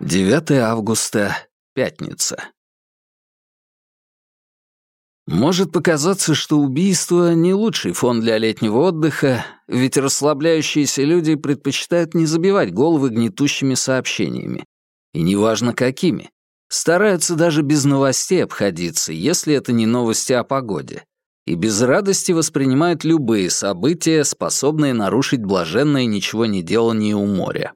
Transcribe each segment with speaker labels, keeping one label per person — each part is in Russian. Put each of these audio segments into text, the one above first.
Speaker 1: 9 августа, пятница. Может показаться, что убийство — не лучший фон для летнего отдыха, ведь расслабляющиеся люди предпочитают не забивать головы гнетущими сообщениями. И неважно какими. Стараются даже без новостей обходиться, если это не новости о погоде. И без радости воспринимают любые события, способные нарушить блаженное ничего не делание у моря.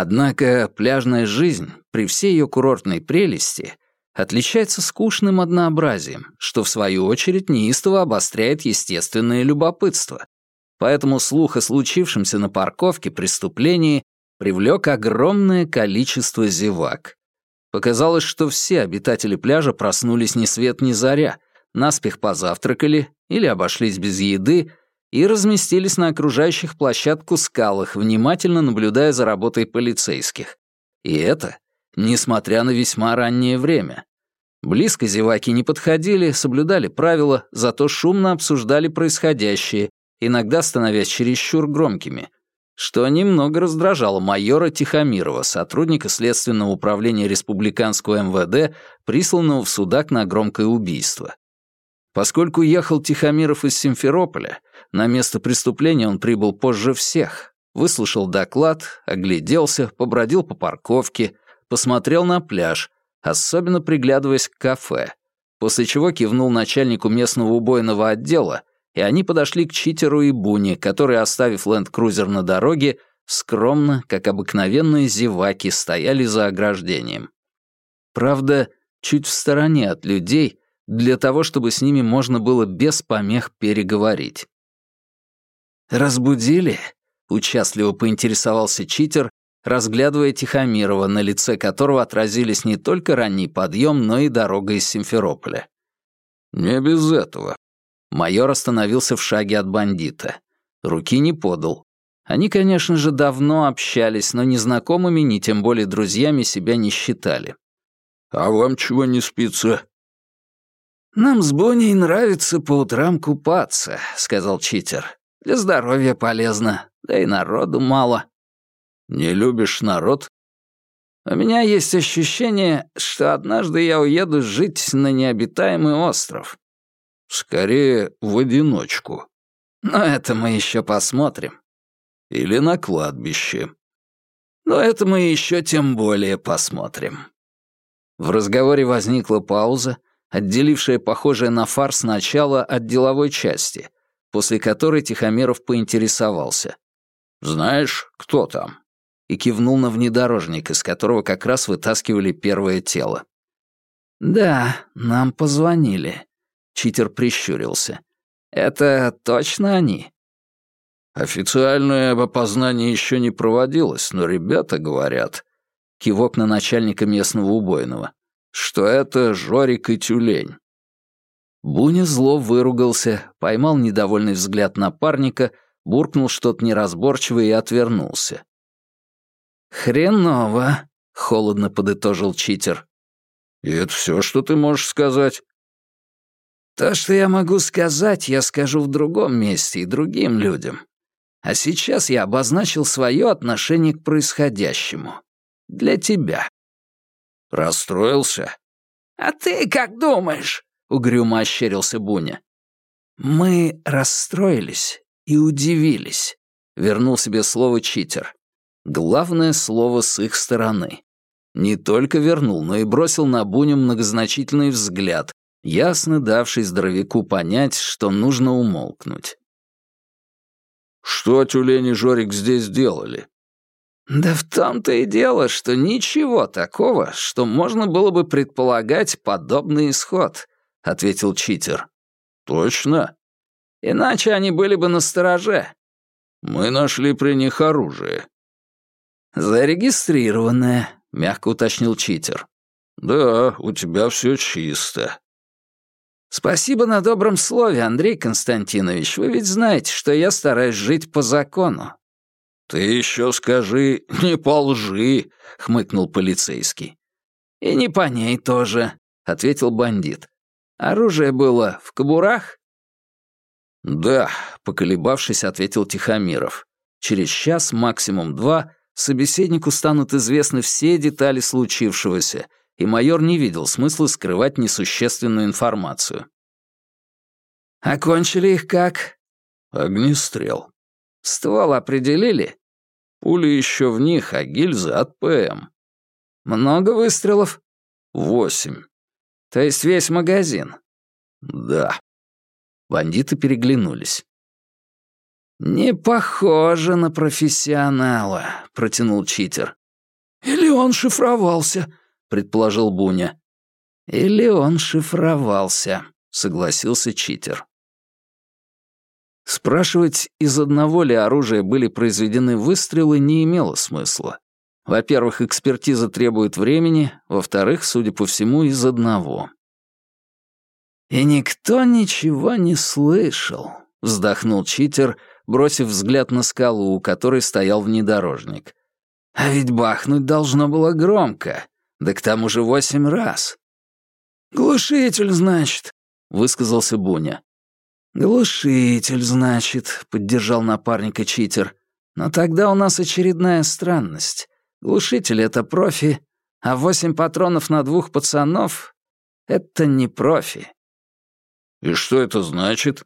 Speaker 1: Однако пляжная жизнь, при всей ее курортной прелести, отличается скучным однообразием, что в свою очередь неистово обостряет естественное любопытство. Поэтому слух о случившемся на парковке преступлении привлек огромное количество зевак. Показалось, что все обитатели пляжа проснулись ни свет ни заря, наспех позавтракали или обошлись без еды и разместились на окружающих площадку скалах, внимательно наблюдая за работой полицейских. И это несмотря на весьма раннее время. Близко зеваки не подходили, соблюдали правила, зато шумно обсуждали происходящее, иногда становясь чересчур громкими, что немного раздражало майора Тихомирова, сотрудника Следственного управления Республиканского МВД, присланного в судак на громкое убийство. Поскольку ехал Тихомиров из Симферополя, на место преступления он прибыл позже всех, выслушал доклад, огляделся, побродил по парковке, посмотрел на пляж, особенно приглядываясь к кафе, после чего кивнул начальнику местного убойного отдела, и они подошли к читеру и Буни, которые, оставив ленд-крузер на дороге, скромно, как обыкновенные зеваки, стояли за ограждением. Правда, чуть в стороне от людей, для того, чтобы с ними можно было без помех переговорить. «Разбудили?» — участливо поинтересовался читер, разглядывая Тихомирова, на лице которого отразились не только ранний подъем, но и дорога из Симферополя. «Не без этого». Майор остановился в шаге от бандита. Руки не подал. Они, конечно же, давно общались, но незнакомыми, ни тем более друзьями себя не считали. «А вам чего не спится?» «Нам с Боней нравится по утрам купаться», — сказал читер. «Для здоровья полезно, да и народу мало». «Не любишь народ?» «У меня есть ощущение, что однажды я уеду жить на необитаемый остров». «Скорее, в одиночку». «Но это мы еще посмотрим». «Или на кладбище». «Но это мы еще тем более посмотрим». В разговоре возникла пауза, отделившая похожее на фарс начало от деловой части, после которой Тихомиров поинтересовался. «Знаешь, кто там?» и кивнул на внедорожник, из которого как раз вытаскивали первое тело. «Да, нам позвонили», — читер прищурился. «Это точно они?» «Официальное опознание еще не проводилось, но ребята говорят...» Кивок на начальника местного убойного. «Что это Жорик и Тюлень». Буня зло выругался, поймал недовольный взгляд напарника, буркнул что-то неразборчивое и отвернулся. «Хреново», — холодно подытожил читер. «И это все, что ты можешь сказать?» «То, что я могу сказать, я скажу в другом месте и другим людям. А сейчас я обозначил свое отношение к происходящему. Для тебя». «Расстроился?» «А ты как думаешь?» — угрюмо ощерился Буня. «Мы расстроились и удивились», — вернул себе слово читер. Главное слово с их стороны. Не только вернул, но и бросил на Буню многозначительный взгляд, ясно давший здоровяку понять, что нужно умолкнуть. «Что тюлень и Жорик здесь делали?» «Да в том-то и дело, что ничего такого, что можно было бы предполагать подобный исход», — ответил читер. «Точно?» «Иначе они были бы на стороже». «Мы нашли при них оружие. «Зарегистрированная», — мягко уточнил читер. «Да, у тебя все чисто». «Спасибо на добром слове, Андрей Константинович. Вы ведь знаете, что я стараюсь жить по закону». «Ты еще скажи, не по лжи», — хмыкнул полицейский. «И не по ней тоже», — ответил бандит. «Оружие было в кобурах?» «Да», — поколебавшись, ответил Тихомиров. Через час, максимум два, собеседнику станут известны все детали случившегося, и майор не видел смысла скрывать несущественную информацию. «Окончили их как?»
Speaker 2: «Огнестрел».
Speaker 1: «Ствол определили?»
Speaker 2: «Пули еще в них, а гильзы от ПМ».
Speaker 1: «Много выстрелов?»
Speaker 2: «Восемь».
Speaker 1: «То есть весь магазин?»
Speaker 2: «Да».
Speaker 1: Бандиты переглянулись. «Не похоже на профессионала», — протянул читер.
Speaker 2: «Или он шифровался», — предположил Буня.
Speaker 1: «Или он шифровался», — согласился читер. Спрашивать, из одного ли оружия были произведены выстрелы, не имело смысла. Во-первых, экспертиза требует времени, во-вторых, судя по всему, из одного. «И никто ничего не слышал», — вздохнул читер, бросив взгляд на скалу, у которой стоял внедорожник. «А ведь бахнуть должно было громко, да к тому же восемь раз». «Глушитель, значит», — высказался Буня. «Глушитель, значит», — поддержал напарника читер. «Но тогда у нас очередная странность. Глушитель — это профи, а восемь патронов на двух пацанов — это не профи».
Speaker 2: «И что это значит?»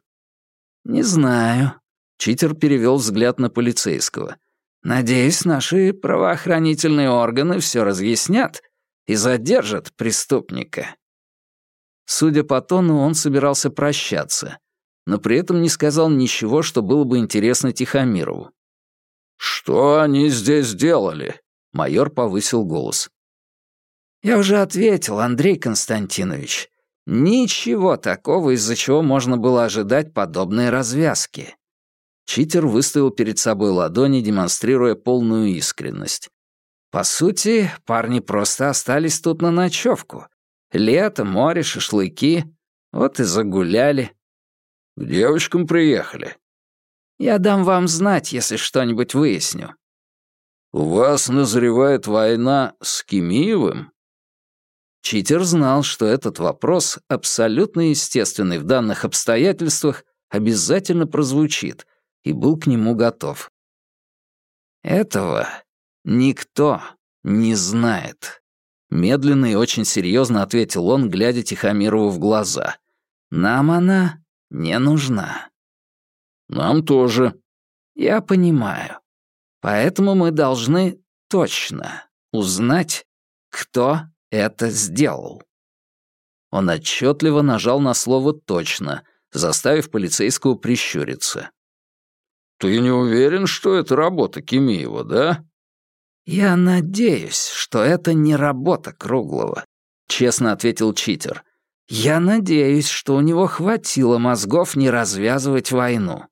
Speaker 1: «Не знаю». Читер перевел взгляд на полицейского. «Надеюсь, наши правоохранительные органы все разъяснят и задержат преступника». Судя по тону, он собирался прощаться, но при этом не сказал ничего, что было бы интересно Тихомирову.
Speaker 2: «Что они здесь делали?» — майор повысил голос.
Speaker 1: «Я уже ответил, Андрей Константинович. Ничего такого, из-за чего можно было ожидать подобной развязки». Читер выставил перед собой ладони, демонстрируя полную искренность. «По сути, парни просто остались тут на ночевку. Лето, море, шашлыки. Вот и загуляли.
Speaker 2: К девочкам приехали.
Speaker 1: Я дам вам знать, если что-нибудь выясню.
Speaker 2: У вас назревает война с Кимиевым?
Speaker 1: Читер знал, что этот вопрос, абсолютно естественный в данных обстоятельствах, обязательно прозвучит, и был к нему готов. Этого никто не знает. Медленно и очень серьезно ответил он, глядя Тихомирову в глаза. Нам она не нужна.
Speaker 2: Нам тоже.
Speaker 1: Я понимаю. Поэтому мы должны точно узнать, кто это сделал. Он отчетливо нажал на слово «точно», заставив полицейского прищуриться.
Speaker 2: «Ты не уверен, что это работа Кимиева, да?»
Speaker 1: «Я надеюсь, что это не работа Круглого», — честно ответил читер. Я надеюсь, что у него хватило мозгов не развязывать войну.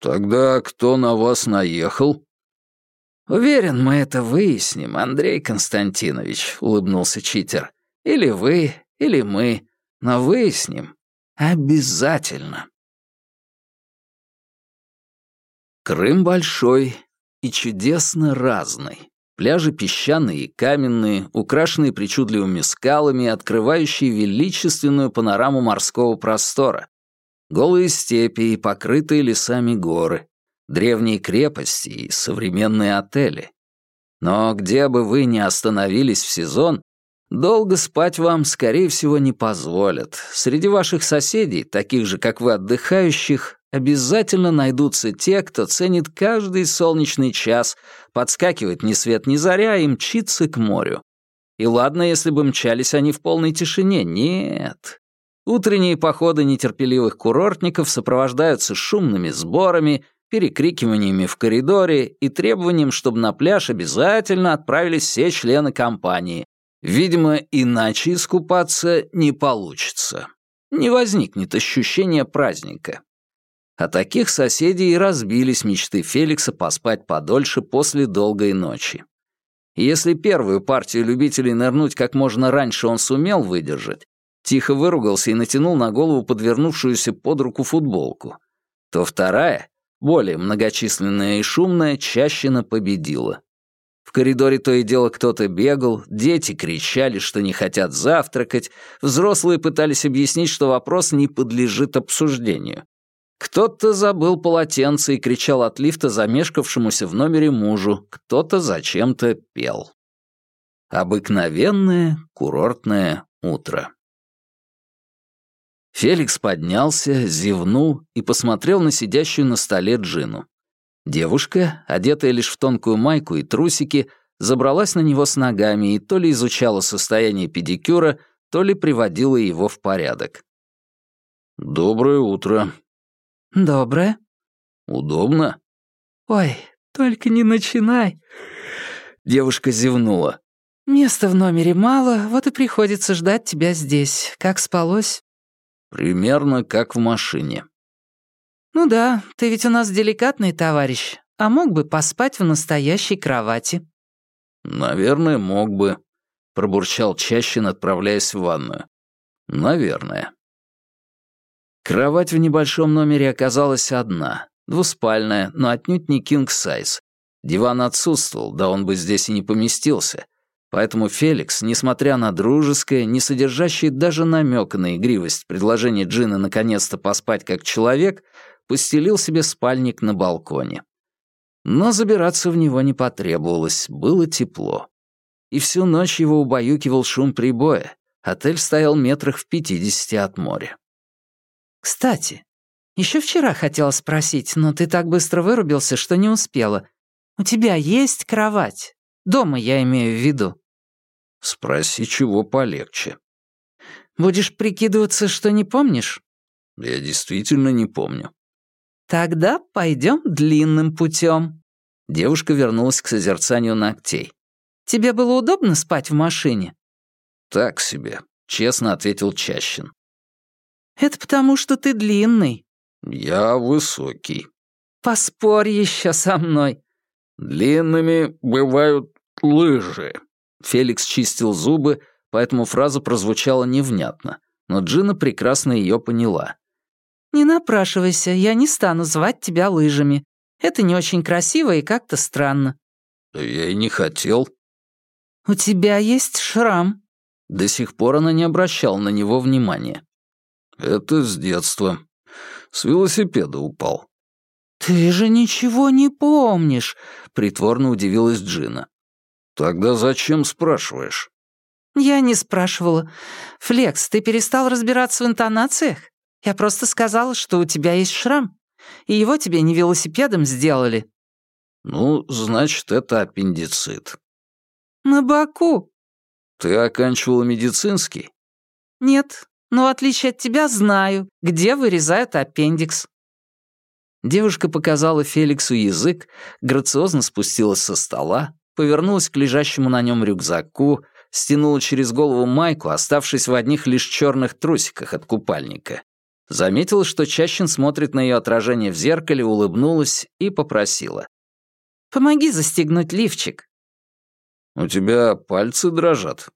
Speaker 2: Тогда кто на вас наехал?
Speaker 1: Уверен, мы это выясним, Андрей Константинович, улыбнулся читер. Или вы, или мы, но выясним обязательно. Крым большой и чудесно разный. Пляжи песчаные и каменные, украшенные причудливыми скалами, открывающие величественную панораму морского простора. Голые степи и покрытые лесами горы, древние крепости и современные отели. Но где бы вы ни остановились в сезон, долго спать вам, скорее всего, не позволят. Среди ваших соседей, таких же, как вы, отдыхающих, обязательно найдутся те, кто ценит каждый солнечный час, подскакивает ни свет ни заря и мчится к морю. И ладно, если бы мчались они в полной тишине, нет. Утренние походы нетерпеливых курортников сопровождаются шумными сборами, перекрикиваниями в коридоре и требованием, чтобы на пляж обязательно отправились все члены компании. Видимо, иначе искупаться не получится. Не возникнет ощущения праздника. О таких соседей и разбились мечты Феликса поспать подольше после долгой ночи. И если первую партию любителей нырнуть как можно раньше он сумел выдержать, тихо выругался и натянул на голову подвернувшуюся под руку футболку, то вторая, более многочисленная и шумная, чаще победила. В коридоре то и дело кто-то бегал, дети кричали, что не хотят завтракать, взрослые пытались объяснить, что вопрос не подлежит обсуждению. Кто-то забыл полотенце и кричал от лифта замешкавшемуся в номере мужу, кто-то зачем-то пел. Обыкновенное курортное утро. Феликс поднялся, зевнул и посмотрел на сидящую на столе Джину. Девушка, одетая лишь в тонкую майку и трусики, забралась на него с ногами и то ли изучала состояние педикюра, то ли приводила его в порядок. «Доброе утро».
Speaker 3: «Доброе».
Speaker 1: «Удобно?»
Speaker 3: «Ой, только не начинай».
Speaker 1: Девушка зевнула.
Speaker 3: «Места в номере мало, вот и приходится ждать тебя здесь. Как спалось?»
Speaker 1: «Примерно как в машине».
Speaker 3: «Ну да, ты ведь у нас деликатный товарищ, а мог бы поспать в настоящей кровати».
Speaker 1: «Наверное, мог бы», — пробурчал Чащин, отправляясь в ванную. «Наверное». Кровать в небольшом номере оказалась одна, двуспальная, но отнюдь не кинг-сайз. Диван отсутствовал, да он бы здесь и не поместился. Поэтому Феликс, несмотря на дружеское, не содержащее даже намека на игривость предложение Джина наконец-то поспать как человек, постелил себе спальник на балконе. Но забираться в него не потребовалось, было тепло. И всю ночь его убаюкивал шум прибоя. Отель стоял метрах в пятидесяти от моря.
Speaker 3: «Кстати, еще вчера хотела спросить, но ты так быстро вырубился, что не успела. У тебя есть кровать? Дома я имею в виду».
Speaker 1: «Спроси, чего полегче».
Speaker 3: «Будешь прикидываться, что не помнишь?»
Speaker 1: «Я действительно не помню».
Speaker 3: «Тогда пойдем длинным путем».
Speaker 1: Девушка вернулась к созерцанию ногтей.
Speaker 3: «Тебе было удобно спать в машине?»
Speaker 1: «Так себе», — честно ответил Чащин.
Speaker 3: Это потому, что ты длинный».
Speaker 1: «Я высокий».
Speaker 3: «Поспорь еще со мной».
Speaker 1: «Длинными бывают лыжи». Феликс чистил зубы, поэтому фраза прозвучала невнятно, но Джина прекрасно ее поняла.
Speaker 3: «Не напрашивайся, я не стану звать тебя лыжами. Это не очень красиво и как-то странно».
Speaker 1: «Да я и не хотел».
Speaker 3: «У тебя есть шрам».
Speaker 1: До сих пор она не обращала на него внимания. «Это с детства. С велосипеда упал».
Speaker 3: «Ты же ничего не помнишь», — притворно удивилась Джина.
Speaker 1: «Тогда зачем спрашиваешь?»
Speaker 3: «Я не спрашивала. Флекс, ты перестал разбираться в интонациях? Я просто сказала, что у тебя есть шрам, и его тебе не велосипедом сделали».
Speaker 1: «Ну, значит, это аппендицит».
Speaker 3: «На боку».
Speaker 1: «Ты оканчивала медицинский?»
Speaker 3: «Нет, но в отличие от тебя знаю, где вырезают аппендикс».
Speaker 1: Девушка показала Феликсу язык, грациозно спустилась со стола, повернулась к лежащему на нем рюкзаку, стянула через голову майку, оставшись в одних лишь черных трусиках от купальника. Заметила, что Чащин смотрит на ее отражение в зеркале, улыбнулась и попросила.
Speaker 3: «Помоги застегнуть лифчик».
Speaker 1: «У тебя пальцы дрожат».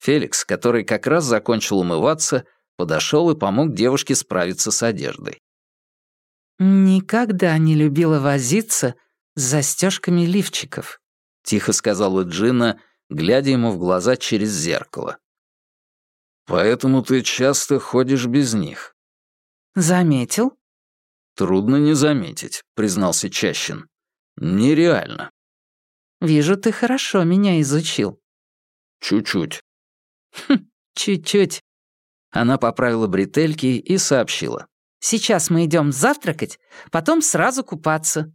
Speaker 1: Феликс, который как раз закончил умываться, подошел и помог девушке справиться с одеждой.
Speaker 3: «Никогда не любила возиться с застежками лифчиков», — тихо сказала Джина, глядя ему в глаза через зеркало.
Speaker 1: «Поэтому ты часто ходишь без них».
Speaker 3: «Заметил?»
Speaker 1: «Трудно не заметить», — признался Чащин. «Нереально».
Speaker 3: «Вижу, ты хорошо меня изучил».
Speaker 1: «Чуть-чуть».
Speaker 3: «Хм, чуть-чуть.
Speaker 1: Она поправила бретельки и сообщила.
Speaker 3: «Сейчас мы идем завтракать, потом сразу купаться».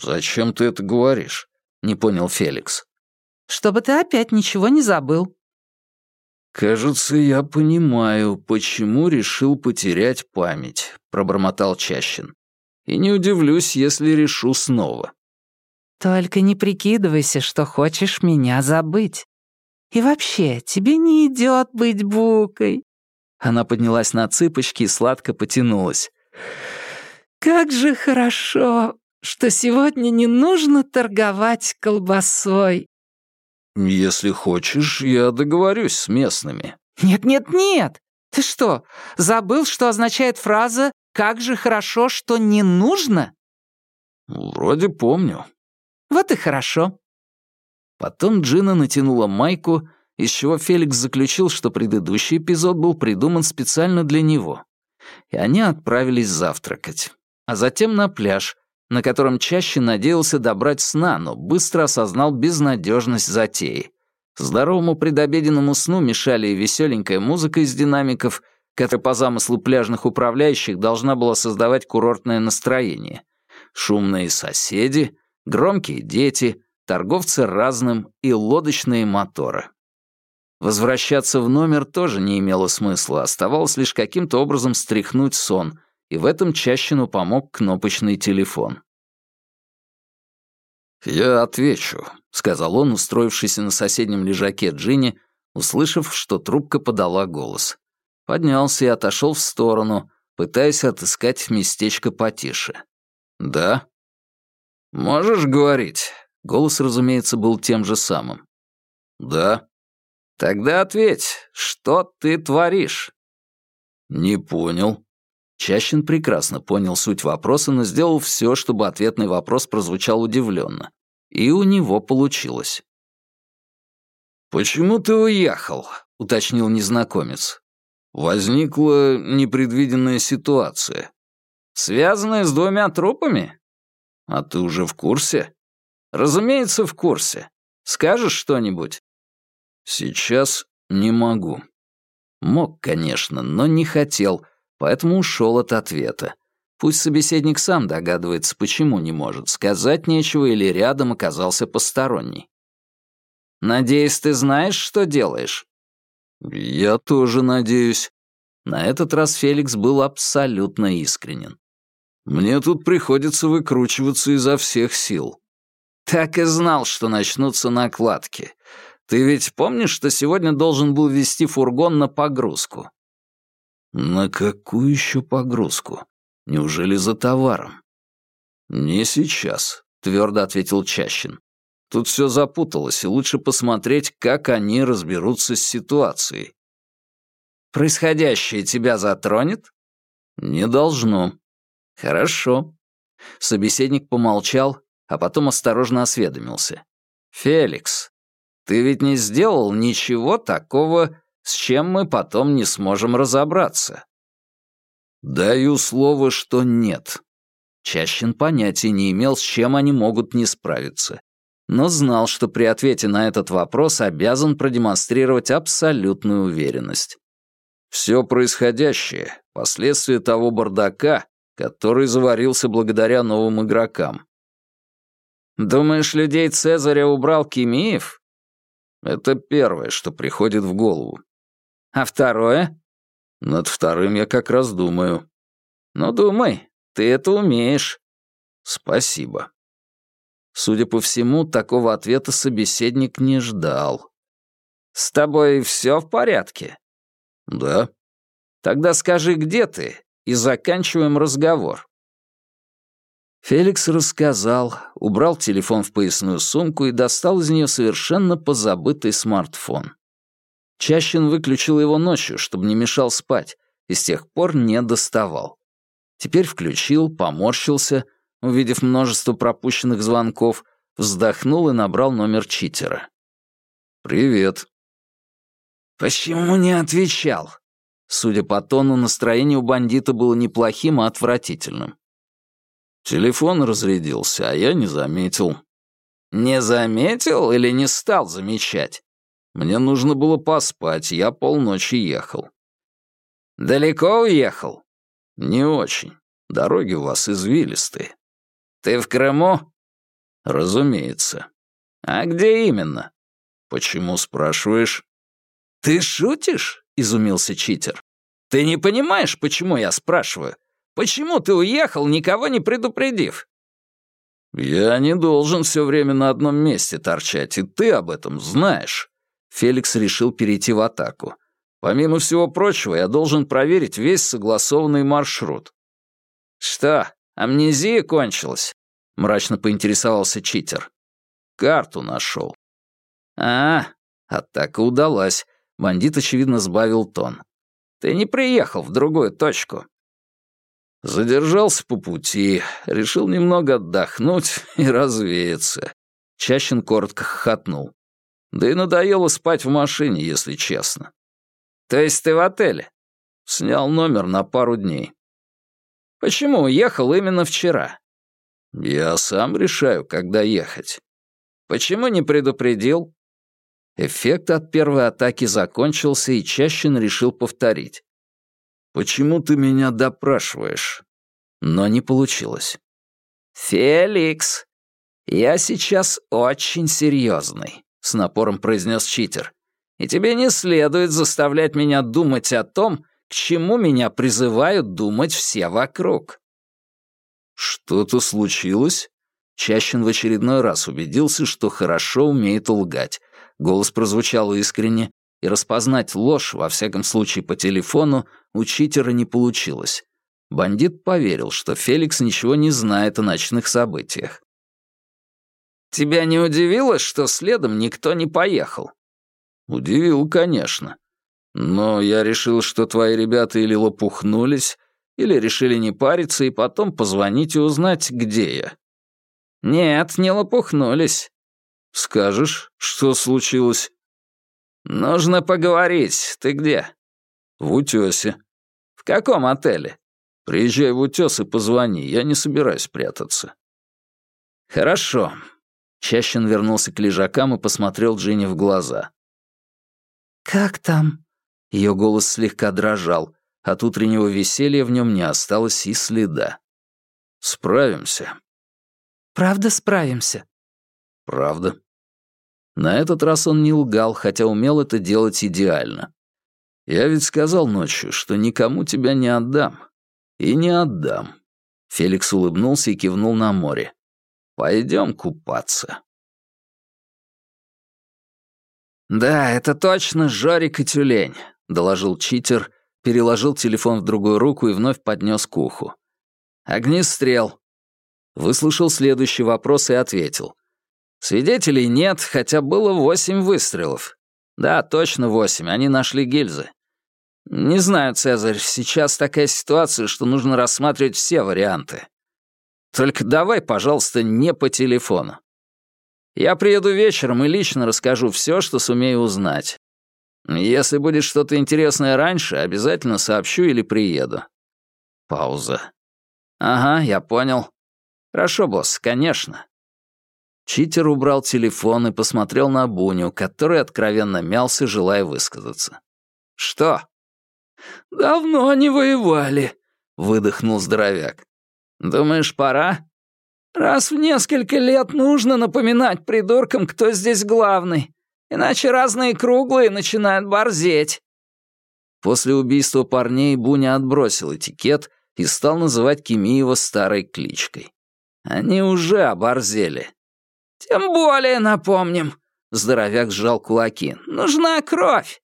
Speaker 1: «Зачем ты это говоришь?» — не понял Феликс.
Speaker 3: «Чтобы ты опять ничего не забыл».
Speaker 1: «Кажется, я понимаю, почему решил потерять память», — пробормотал Чащин. «И не удивлюсь, если решу снова».
Speaker 3: «Только не прикидывайся, что хочешь меня забыть. И вообще, тебе не идет быть букой.
Speaker 1: Она поднялась на цыпочки и сладко потянулась.
Speaker 3: «Как же хорошо, что сегодня не нужно торговать колбасой!»
Speaker 1: «Если хочешь, я договорюсь с местными».
Speaker 3: «Нет-нет-нет! Ты что, забыл, что означает фраза «как же хорошо, что не нужно»?»
Speaker 1: «Вроде помню».
Speaker 3: «Вот и хорошо».
Speaker 1: Потом Джина натянула майку из чего Феликс заключил, что предыдущий эпизод был придуман специально для него. и они отправились завтракать. А затем на пляж, на котором чаще надеялся добрать сна, но быстро осознал безнадежность затеи. Здоровому предобеденному сну мешали и веселенькая музыка из динамиков, которая по замыслу пляжных управляющих должна была создавать курортное настроение, шумные соседи, громкие дети, торговцы разным и лодочные моторы. Возвращаться в номер тоже не имело смысла, оставалось лишь каким-то образом стряхнуть сон, и в этом Чащину помог кнопочный телефон.
Speaker 2: «Я отвечу», —
Speaker 1: сказал он, устроившийся на соседнем лежаке Джинни, услышав, что трубка подала голос. Поднялся и отошел в сторону, пытаясь отыскать местечко потише. «Да?» «Можешь говорить?» Голос, разумеется, был тем же самым.
Speaker 2: «Да».
Speaker 1: «Тогда ответь, что ты творишь?»
Speaker 2: «Не понял».
Speaker 1: Чащин прекрасно понял суть вопроса, но сделал все, чтобы ответный вопрос прозвучал удивленно. И у него получилось.
Speaker 2: «Почему ты уехал?» — уточнил незнакомец. «Возникла непредвиденная ситуация».
Speaker 1: «Связанная с двумя трупами?»
Speaker 2: «А ты уже в курсе?»
Speaker 1: «Разумеется, в курсе. Скажешь что-нибудь?»
Speaker 2: «Сейчас не могу».
Speaker 1: Мог, конечно, но не хотел, поэтому ушел от ответа. Пусть собеседник сам догадывается, почему не может, сказать нечего или рядом оказался посторонний. «Надеюсь, ты знаешь, что делаешь?»
Speaker 2: «Я тоже надеюсь».
Speaker 1: На этот раз Феликс был абсолютно искренен.
Speaker 2: «Мне тут приходится выкручиваться изо всех сил».
Speaker 1: «Так и знал, что начнутся накладки. Ты ведь помнишь, что сегодня должен был вести фургон на погрузку?»
Speaker 2: «На какую еще погрузку? Неужели за товаром?» «Не сейчас», — твердо ответил Чащин. «Тут все запуталось, и лучше посмотреть, как они разберутся с ситуацией».
Speaker 1: «Происходящее тебя затронет?»
Speaker 2: «Не должно».
Speaker 1: «Хорошо». Собеседник помолчал, а потом осторожно осведомился. «Феликс, ты ведь не сделал ничего такого, с чем мы потом не сможем разобраться.
Speaker 2: Даю слово, что нет.
Speaker 1: Чащин понятия не имел, с чем они могут не справиться, но знал, что при ответе на этот вопрос обязан продемонстрировать абсолютную уверенность.
Speaker 2: Все происходящее — последствия того бардака, который заварился благодаря новым игрокам.
Speaker 1: «Думаешь, людей Цезаря убрал Кимиев?»
Speaker 2: Это первое, что приходит в голову.
Speaker 1: А второе?
Speaker 2: Над вторым я как раз думаю.
Speaker 1: Ну, думай, ты это умеешь.
Speaker 2: Спасибо.
Speaker 1: Судя по всему, такого ответа собеседник не ждал. С тобой все в порядке?
Speaker 2: Да.
Speaker 1: Тогда скажи, где ты, и заканчиваем разговор. Феликс рассказал, убрал телефон в поясную сумку и достал из нее совершенно позабытый смартфон. Чащин выключил его ночью, чтобы не мешал спать, и с тех пор не доставал. Теперь включил, поморщился, увидев множество пропущенных звонков, вздохнул и набрал номер читера.
Speaker 2: «Привет».
Speaker 1: «Почему не отвечал?» Судя по тону, настроение у бандита было неплохим, а отвратительным.
Speaker 2: Телефон разрядился, а я не заметил.
Speaker 1: Не заметил или не стал замечать?
Speaker 2: Мне нужно было поспать, я полночи ехал.
Speaker 1: Далеко уехал?
Speaker 2: Не очень. Дороги у вас извилистые.
Speaker 1: Ты в Крыму?
Speaker 2: Разумеется.
Speaker 1: А где именно?
Speaker 2: Почему спрашиваешь?
Speaker 1: Ты шутишь? Изумился читер. Ты не понимаешь, почему я спрашиваю? Почему ты уехал, никого не предупредив?»
Speaker 2: «Я не должен все время на одном месте торчать, и ты об этом знаешь». Феликс решил перейти в атаку. «Помимо всего прочего, я должен проверить весь согласованный маршрут».
Speaker 1: «Что, амнезия кончилась?» — мрачно поинтересовался читер.
Speaker 2: «Карту нашел».
Speaker 1: «А, атака удалась». Бандит, очевидно, сбавил тон. «Ты не приехал в другую точку».
Speaker 2: Задержался по пути, решил немного отдохнуть и развеяться.
Speaker 1: Чащин коротко хохотнул.
Speaker 2: Да и надоело спать в машине, если честно.
Speaker 1: То есть ты в отеле?
Speaker 2: Снял номер на пару дней.
Speaker 1: Почему уехал именно вчера?
Speaker 2: Я сам решаю, когда ехать.
Speaker 1: Почему не предупредил?
Speaker 2: Эффект от первой атаки закончился, и Чащин решил повторить. «Почему ты меня допрашиваешь?» Но не получилось.
Speaker 1: «Феликс, я сейчас очень серьезный», — с напором произнес читер. «И тебе не следует заставлять меня думать о том, к чему меня призывают думать все вокруг».
Speaker 2: «Что-то случилось?» Чащин в очередной раз убедился, что хорошо умеет лгать. Голос прозвучал искренне, и распознать ложь, во всяком случае по телефону, у читера не получилось. Бандит поверил, что Феликс ничего не знает о ночных событиях.
Speaker 1: «Тебя не удивило, что следом никто не поехал?»
Speaker 2: «Удивил, конечно. Но я решил, что твои ребята или лопухнулись, или решили не париться и потом позвонить и узнать, где я».
Speaker 1: «Нет, не лопухнулись».
Speaker 2: «Скажешь, что случилось?»
Speaker 1: «Нужно поговорить. Ты где?»
Speaker 2: «В утёсе».
Speaker 1: «В каком отеле?»
Speaker 2: «Приезжай в утёс и позвони. Я не собираюсь прятаться».
Speaker 1: «Хорошо». Чащин вернулся к лежакам и посмотрел Джинни в глаза.
Speaker 3: «Как там?»
Speaker 2: Ее голос слегка дрожал. От утреннего веселья в нем не осталось и следа. «Справимся».
Speaker 3: «Правда справимся?»
Speaker 2: «Правда». На этот раз он не лгал, хотя умел это делать идеально. «Я ведь сказал ночью, что никому тебя не отдам. И не отдам». Феликс улыбнулся и кивнул на море. «Пойдем купаться».
Speaker 1: «Да, это точно Жорик и Тюлень», — доложил читер, переложил телефон в другую руку и вновь поднес к уху. «Огнестрел». Выслушал следующий вопрос и ответил. «Свидетелей нет, хотя было восемь выстрелов. Да, точно восемь, они нашли гильзы. Не знаю, Цезарь, сейчас такая ситуация, что нужно рассматривать все варианты. Только давай, пожалуйста, не по телефону. Я приеду вечером и лично расскажу все, что сумею узнать. Если будет что-то интересное раньше, обязательно сообщу или приеду. Пауза. Ага, я понял. Хорошо, босс, конечно.
Speaker 2: Читер убрал телефон и посмотрел на Буню, который откровенно мялся, желая высказаться.
Speaker 1: «Что?»
Speaker 4: «Давно не воевали», — выдохнул здоровяк.
Speaker 1: «Думаешь, пора?»
Speaker 4: «Раз в несколько лет нужно напоминать придуркам, кто здесь главный. Иначе разные круглые начинают борзеть».
Speaker 2: После убийства парней Буня отбросил этикет и стал называть Кимиева старой кличкой. Они уже оборзели.
Speaker 4: «Тем более напомним», — здоровяк сжал кулаки. «Нужна кровь».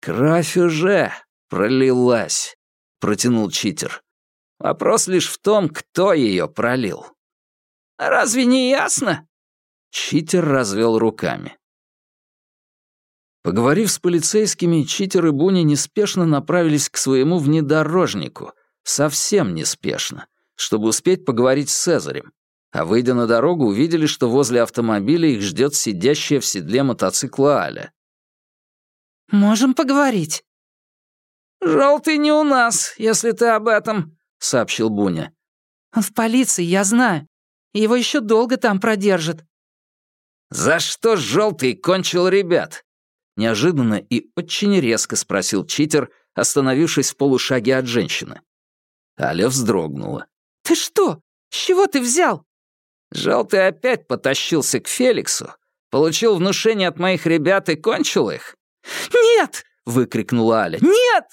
Speaker 2: «Кровь уже пролилась», — протянул читер. «Вопрос лишь в том, кто ее пролил».
Speaker 4: «Разве не ясно?»
Speaker 2: Читер развел руками. Поговорив с полицейскими, Читер и Буни неспешно направились к своему внедорожнику, совсем неспешно, чтобы успеть поговорить с Цезарем. А выйдя на дорогу, увидели, что возле автомобиля их ждет сидящая в седле мотоцикла Аля.
Speaker 3: «Можем поговорить?»
Speaker 4: «Желтый не у нас, если ты об этом», — сообщил Буня.
Speaker 3: «Он в полиции, я знаю. Его еще долго там продержат».
Speaker 1: «За что желтый кончил ребят?»
Speaker 2: Неожиданно и очень резко спросил читер, остановившись в полушаге от женщины. Аля вздрогнула.
Speaker 3: «Ты что? С чего ты взял?»
Speaker 1: «Желтый опять потащился к Феликсу, получил внушение от моих ребят и кончил их?»
Speaker 3: «Нет!»
Speaker 2: — выкрикнула Аля.
Speaker 3: «Нет!»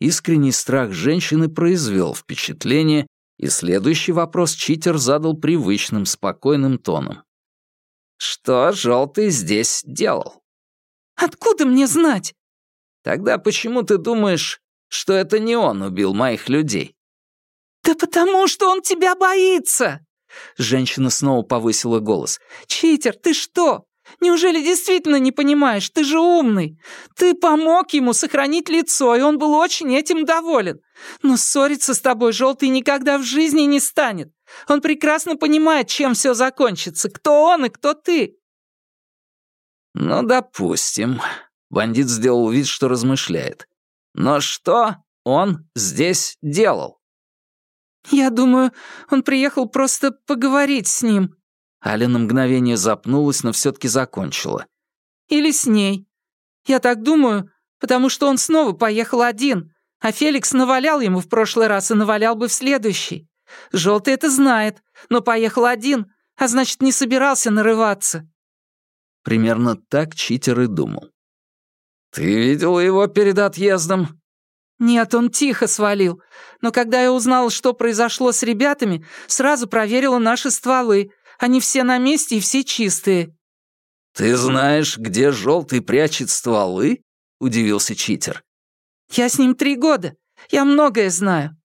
Speaker 2: Искренний страх женщины произвел впечатление, и следующий вопрос читер задал привычным, спокойным тоном.
Speaker 1: «Что желтый здесь делал?»
Speaker 3: Откуда мне знать?»
Speaker 1: «Тогда почему ты думаешь, что это не он убил моих людей?»
Speaker 3: «Да потому что он тебя боится!»
Speaker 2: Женщина снова повысила голос.
Speaker 3: «Читер, ты что? Неужели действительно не понимаешь? Ты же умный. Ты помог ему сохранить лицо, и он был очень этим доволен. Но ссориться с тобой желтый никогда в жизни не станет. Он прекрасно понимает, чем все закончится, кто он и кто ты.
Speaker 1: «Ну, допустим». Бандит сделал вид, что размышляет. «Но что он здесь делал?»
Speaker 3: «Я думаю, он приехал просто поговорить с ним».
Speaker 1: Аля на мгновение запнулась, но все-таки закончила.
Speaker 3: «Или с ней. Я так думаю, потому что он снова поехал один, а Феликс навалял ему в прошлый раз и навалял бы в следующий. Желтый это знает, но поехал один, а значит, не собирался нарываться».
Speaker 1: Примерно так читер и думал. «Ты видела его перед отъездом?»
Speaker 3: «Нет, он тихо свалил. Но когда я узнала, что произошло с ребятами, сразу проверила наши стволы. Они все на месте и все чистые».
Speaker 1: «Ты знаешь, где желтый прячет стволы?» — удивился читер.
Speaker 3: «Я с ним три года. Я многое знаю».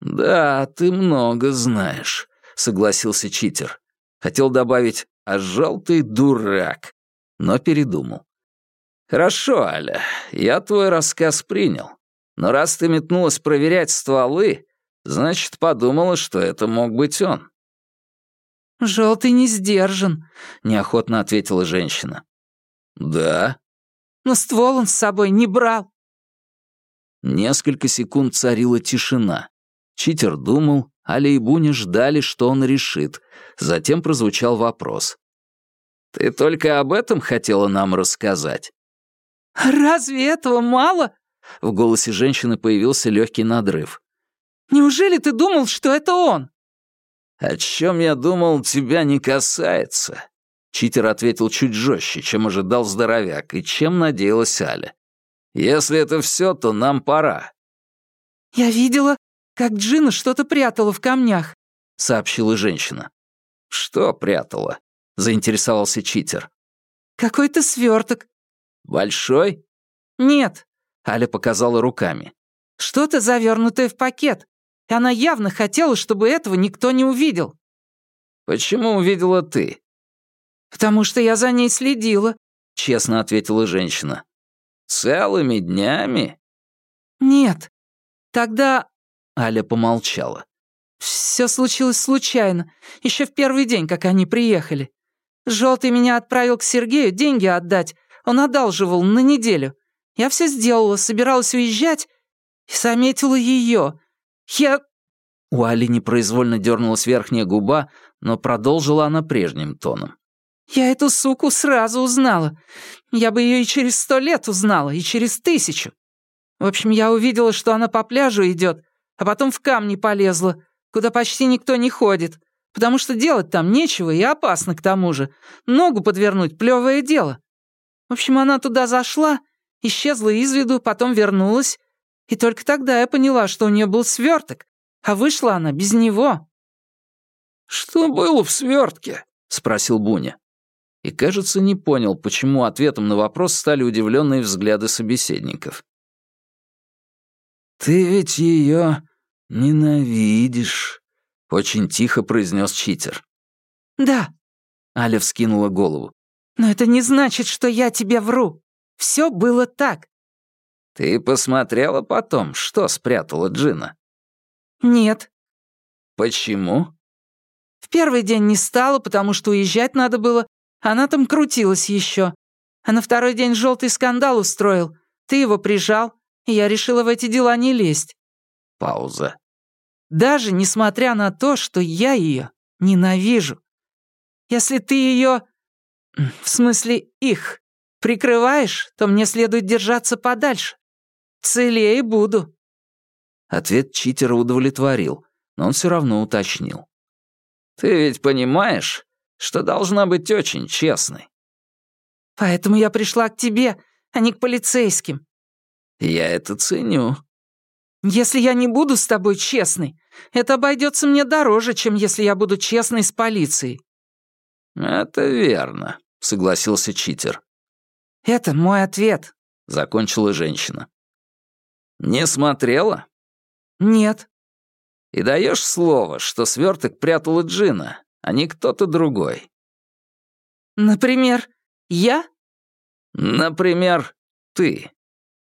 Speaker 1: «Да, ты много знаешь», — согласился читер. Хотел добавить «а желтый дурак», но передумал. «Хорошо, Аля, я твой рассказ принял. Но раз ты метнулась проверять стволы, значит, подумала, что это мог быть он».
Speaker 3: «Желтый не сдержан», — неохотно ответила женщина.
Speaker 1: «Да?»
Speaker 3: «Но ствол он с собой не брал».
Speaker 1: Несколько секунд царила тишина. Читер думал, Аля и Буня ждали, что он решит. Затем прозвучал вопрос. «Ты только об этом хотела нам рассказать?»
Speaker 3: «Разве этого мало?»
Speaker 1: В голосе женщины появился легкий надрыв.
Speaker 3: «Неужели ты думал, что это он?»
Speaker 1: «О чем я думал, тебя не касается». Читер ответил чуть жестче, чем ожидал здоровяк, и чем надеялась Аля. «Если это все, то нам пора».
Speaker 3: «Я видела, как Джина что-то прятала в камнях», — сообщила женщина.
Speaker 1: «Что прятала?» — заинтересовался читер.
Speaker 3: «Какой-то сверток».
Speaker 1: «Большой?»
Speaker 3: «Нет», —
Speaker 1: Аля показала руками.
Speaker 3: «Что-то завернутое в пакет, и она явно хотела, чтобы этого никто не увидел».
Speaker 1: «Почему увидела ты?»
Speaker 3: «Потому что я за ней следила», —
Speaker 1: честно ответила женщина. «Целыми днями?»
Speaker 3: «Нет. Тогда...»
Speaker 1: — Аля помолчала.
Speaker 3: «Все случилось случайно, еще в первый день, как они приехали. Желтый меня отправил к Сергею деньги отдать, он одалживал на неделю. Я все сделала, собиралась уезжать и заметила ее. Я...»
Speaker 1: У Али непроизвольно дернулась верхняя губа, но продолжила она прежним тоном.
Speaker 3: «Я эту суку сразу узнала. Я бы ее и через сто лет узнала, и через тысячу. В общем, я увидела, что она по пляжу идет, а потом в камни полезла, куда почти никто не ходит, потому что делать там нечего и опасно к тому же. Ногу подвернуть — плевое дело. В общем, она туда зашла, исчезла из виду, потом вернулась, и только тогда я поняла, что у нее был сверток, а вышла она без него».
Speaker 1: «Что было в свертке?» — спросил Буня и, кажется, не понял, почему ответом на вопрос стали удивленные взгляды собеседников. «Ты ведь ее ненавидишь», — очень тихо произнес читер.
Speaker 3: «Да», —
Speaker 1: Аля вскинула голову.
Speaker 3: «Но это не значит, что я тебе вру. Все было так».
Speaker 1: «Ты посмотрела потом, что спрятала Джина?»
Speaker 3: «Нет».
Speaker 1: «Почему?»
Speaker 3: «В первый день не стала, потому что уезжать надо было, она там крутилась еще. А на второй день желтый скандал устроил. Ты его прижал, и я решила в эти дела не лезть.
Speaker 1: Пауза.
Speaker 3: Даже несмотря на то, что я ее ненавижу. Если ты ее, в смысле их, прикрываешь, то мне следует держаться подальше. Целее буду.
Speaker 1: Ответ читера удовлетворил, но он все равно уточнил. «Ты ведь понимаешь, что должна быть очень честной.
Speaker 3: Поэтому я пришла к тебе, а не к полицейским.
Speaker 1: Я это ценю.
Speaker 3: Если я не буду с тобой честной, это обойдется мне дороже, чем если я буду честной с полицией.
Speaker 1: Это верно, согласился читер.
Speaker 3: Это мой ответ,
Speaker 1: закончила женщина. Не смотрела?
Speaker 3: Нет.
Speaker 1: И даешь слово, что сверток прятала Джина, а не кто-то другой.
Speaker 3: Например, я?
Speaker 1: Например, ты.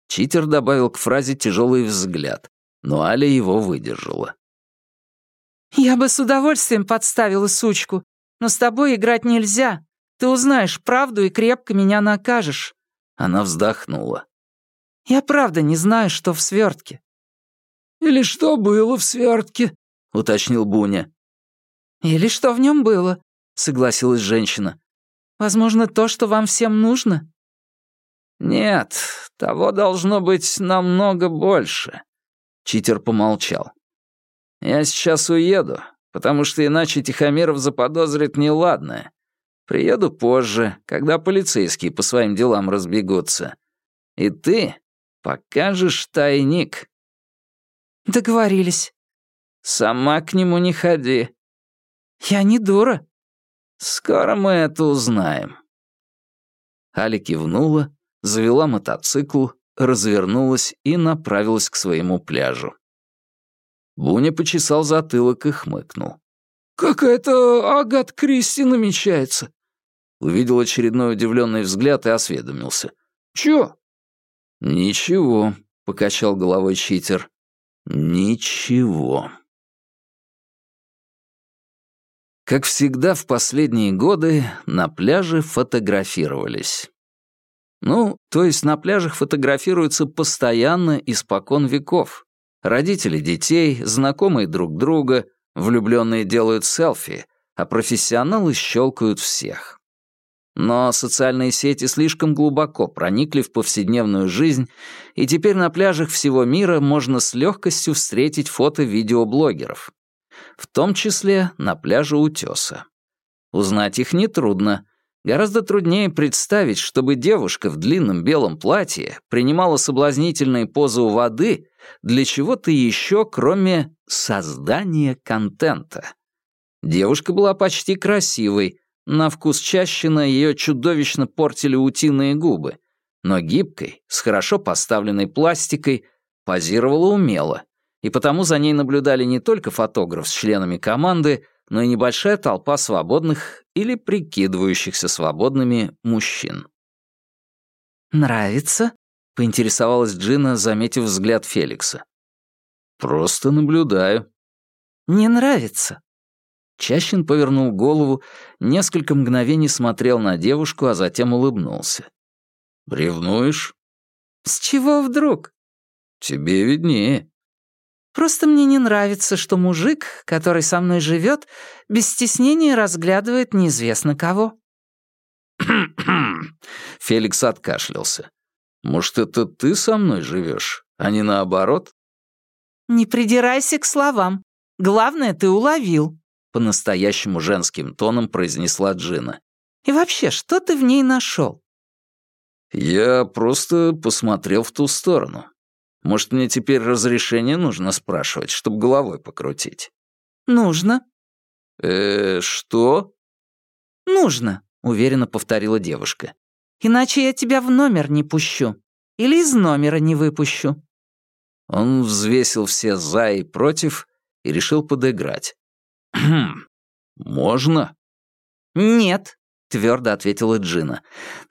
Speaker 1: Читер добавил к фразе тяжелый взгляд, но Аля его выдержала.
Speaker 3: «Я бы с удовольствием подставила сучку, но с тобой играть нельзя. Ты узнаешь правду и крепко меня накажешь».
Speaker 1: Она вздохнула.
Speaker 3: «Я правда не знаю, что в свертке.
Speaker 4: «Или что было в свертке?»
Speaker 1: — уточнил Буня.
Speaker 3: «Или что в нем было?» — согласилась женщина. «Возможно, то, что вам всем нужно?»
Speaker 1: «Нет, того должно быть намного больше», — читер помолчал. «Я сейчас уеду, потому что иначе Тихомиров заподозрит неладное. Приеду позже, когда полицейские по своим делам разбегутся. И ты покажешь тайник».
Speaker 3: «Договорились».
Speaker 1: «Сама к нему не ходи».
Speaker 3: «Я не дура».
Speaker 1: «Скоро мы это узнаем». Али кивнула, завела мотоцикл, развернулась и направилась к своему пляжу. Буня почесал затылок и хмыкнул.
Speaker 4: «Какая-то Агат Кристи намечается».
Speaker 1: Увидел очередной удивленный взгляд и осведомился.
Speaker 4: «Чё?»
Speaker 1: «Ничего», — покачал головой читер. «Ничего». Как всегда в последние годы на пляже фотографировались. Ну, то есть на пляжах фотографируются постоянно испокон веков. Родители детей, знакомые друг друга, влюбленные делают селфи, а профессионалы щелкают всех. Но социальные сети слишком глубоко проникли в повседневную жизнь, и теперь на пляжах всего мира можно с легкостью встретить фото-видеоблогеров. В том числе на пляже Утеса. Узнать их нетрудно, Гораздо труднее представить, чтобы девушка в длинном белом платье принимала соблазнительные позы у воды для чего-то еще, кроме создания контента. Девушка была почти красивой, на вкус чащина ее чудовищно портили утиные губы, но гибкой, с хорошо поставленной пластикой, позировала умело, и потому за ней наблюдали не только фотограф с членами команды, но и небольшая толпа свободных или прикидывающихся свободными мужчин.
Speaker 3: «Нравится?» — поинтересовалась Джина, заметив взгляд Феликса.
Speaker 1: «Просто наблюдаю».
Speaker 3: «Не нравится».
Speaker 1: Чащин повернул голову, несколько мгновений смотрел на девушку, а затем улыбнулся. «Ревнуешь?»
Speaker 3: «С чего вдруг?»
Speaker 1: «Тебе виднее».
Speaker 3: Просто мне не нравится, что мужик, который со мной живет, без стеснения разглядывает неизвестно кого».
Speaker 1: Феликс откашлялся. «Может, это ты со мной живешь, а не наоборот?»
Speaker 3: «Не придирайся к словам. Главное, ты уловил», —
Speaker 1: по-настоящему женским тоном произнесла Джина.
Speaker 3: «И вообще, что ты в ней нашел?»
Speaker 1: «Я просто посмотрел в ту сторону. Может, мне теперь разрешение нужно спрашивать, чтобы головой покрутить?»
Speaker 3: «Нужно».
Speaker 1: «Э, что?»
Speaker 3: «Нужно», — уверенно повторила девушка. «Иначе я тебя в номер не пущу. Или из номера не выпущу».
Speaker 1: Он взвесил все «за» и «против» и решил подыграть. «Хм, можно?»
Speaker 3: «Нет», твердо ответила Джина.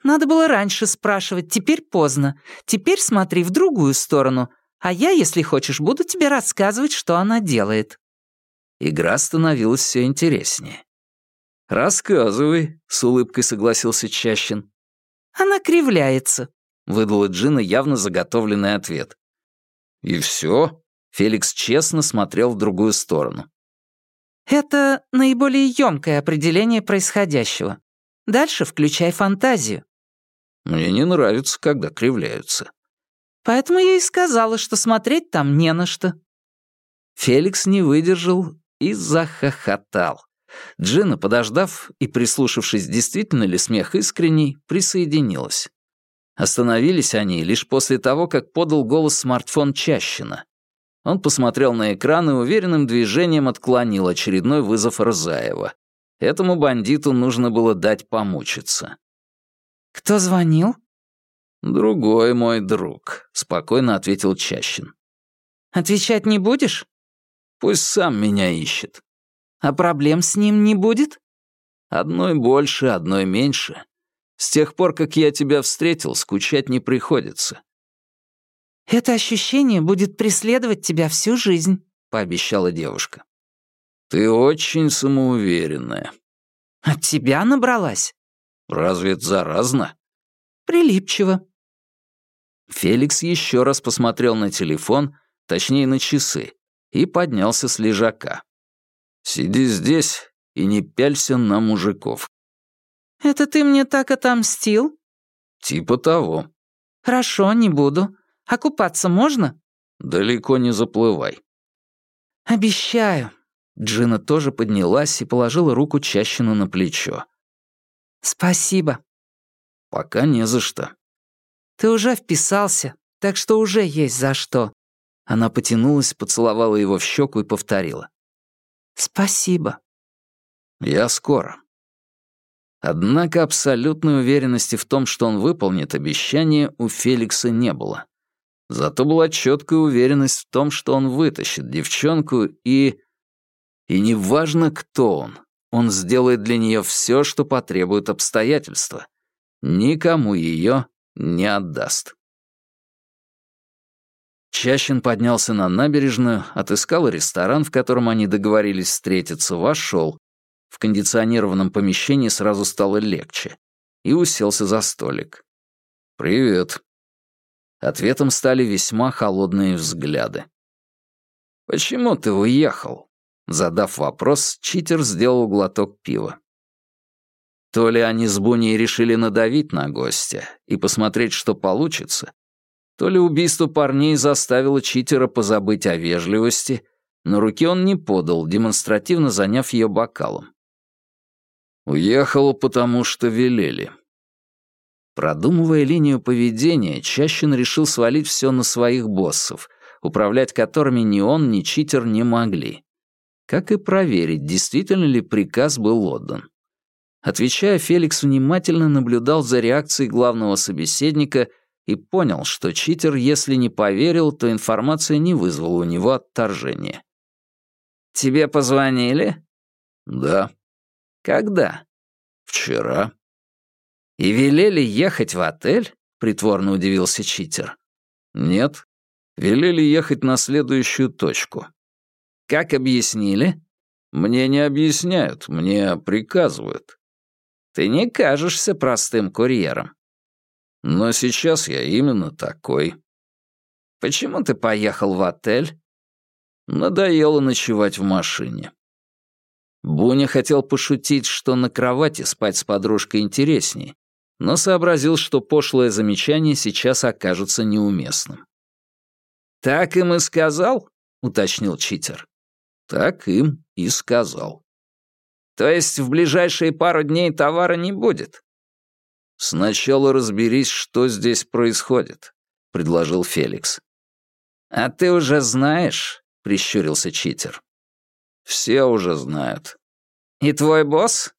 Speaker 3: «Надо было раньше спрашивать, теперь поздно. Теперь смотри в другую сторону, а я, если хочешь, буду тебе рассказывать, что она делает».
Speaker 1: Игра становилась все интереснее. «Рассказывай», — с улыбкой согласился Чащин.
Speaker 3: «Она кривляется», —
Speaker 1: выдала Джина явно заготовленный ответ. «И все?» — Феликс честно смотрел в другую сторону.
Speaker 3: «Это наиболее ёмкое определение происходящего. Дальше включай фантазию».
Speaker 1: «Мне не нравится, когда кривляются».
Speaker 3: «Поэтому я и сказала, что смотреть там не на что».
Speaker 1: Феликс не выдержал и захохотал. Джина, подождав и прислушавшись, действительно ли смех искренний, присоединилась. Остановились они лишь после того, как подал голос смартфон Чащина. Он посмотрел на экран и уверенным движением отклонил очередной вызов Рзаева. Этому бандиту нужно было дать помучиться.
Speaker 3: «Кто звонил?»
Speaker 1: «Другой мой друг», — спокойно ответил Чащин.
Speaker 3: «Отвечать не будешь?»
Speaker 1: «Пусть сам меня ищет».
Speaker 3: «А проблем с ним не будет?»
Speaker 1: «Одной больше, одной меньше. С тех пор, как я тебя встретил, скучать не приходится».
Speaker 3: «Это ощущение будет преследовать тебя всю жизнь», —
Speaker 1: пообещала девушка. «Ты очень самоуверенная».
Speaker 3: «От тебя набралась?»
Speaker 1: «Разве это заразно?»
Speaker 3: «Прилипчиво».
Speaker 1: Феликс еще раз посмотрел на телефон, точнее на часы, и поднялся с лежака. «Сиди здесь и не пялься на мужиков».
Speaker 3: «Это ты мне так отомстил?»
Speaker 1: «Типа того».
Speaker 3: «Хорошо, не буду. А купаться можно?»
Speaker 1: «Далеко не заплывай».
Speaker 3: «Обещаю».
Speaker 1: Джина тоже поднялась и положила руку Чащину на плечо.
Speaker 3: «Спасибо».
Speaker 1: «Пока не за что».
Speaker 3: «Ты уже вписался, так что уже есть за что».
Speaker 1: Она потянулась, поцеловала его в щеку и повторила.
Speaker 3: «Спасибо».
Speaker 1: «Я скоро». Однако абсолютной уверенности в том, что он выполнит обещание, у Феликса не было. Зато была четкая уверенность в том, что он вытащит девчонку и... И неважно, кто он, он сделает для нее все, что потребует обстоятельства. Никому ее не отдаст. Чащин поднялся на набережную, отыскал ресторан, в котором они договорились встретиться, вошел. В кондиционированном помещении сразу стало легче. И уселся за столик. «Привет». Ответом стали весьма холодные взгляды. «Почему ты уехал?» Задав вопрос, читер сделал глоток пива. То ли они с Буней решили надавить на гостя и посмотреть, что получится, то ли убийство парней заставило читера позабыть о вежливости, но руки он не подал, демонстративно заняв ее бокалом. «Уехал, потому что велели». Продумывая линию поведения, Чащин решил свалить все на своих боссов, управлять которыми ни он, ни читер не могли. Как и проверить, действительно ли приказ был отдан. Отвечая, Феликс внимательно наблюдал за реакцией главного собеседника и понял, что читер, если не поверил, то информация не вызвала у него отторжения. «Тебе позвонили?» «Да». «Когда?» «Вчера». «И велели ехать в отель?» — притворно удивился читер. «Нет. Велели ехать на следующую точку». «Как объяснили?» «Мне не объясняют, мне приказывают». «Ты не кажешься простым курьером». Но сейчас я именно такой. Почему ты поехал в отель? Надоело ночевать в машине. Буня хотел пошутить, что на кровати спать с подружкой интереснее, но сообразил, что пошлое замечание сейчас окажется неуместным. «Так им и сказал?» — уточнил читер. «Так им и сказал». «То есть в ближайшие пару дней товара не будет?» «Сначала разберись, что здесь происходит», — предложил Феликс. «А ты уже знаешь?» — прищурился читер. «Все уже знают». «И твой босс?»